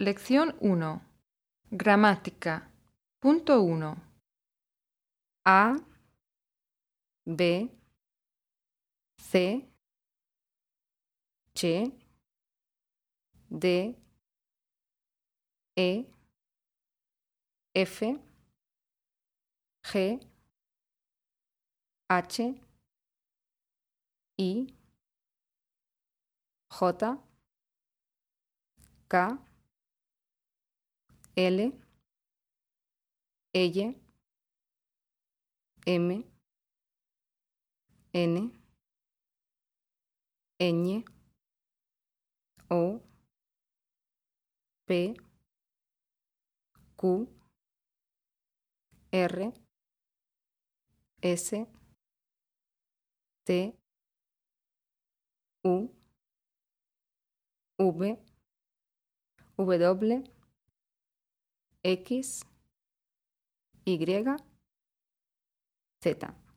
Lección 1. Gramática. Punto 1. A, B, C, D, E, F, G, H, I, J, K, L, L, M, N, Ñ, O, P, Q, R, S, T, U, V, W, X, Y, Z.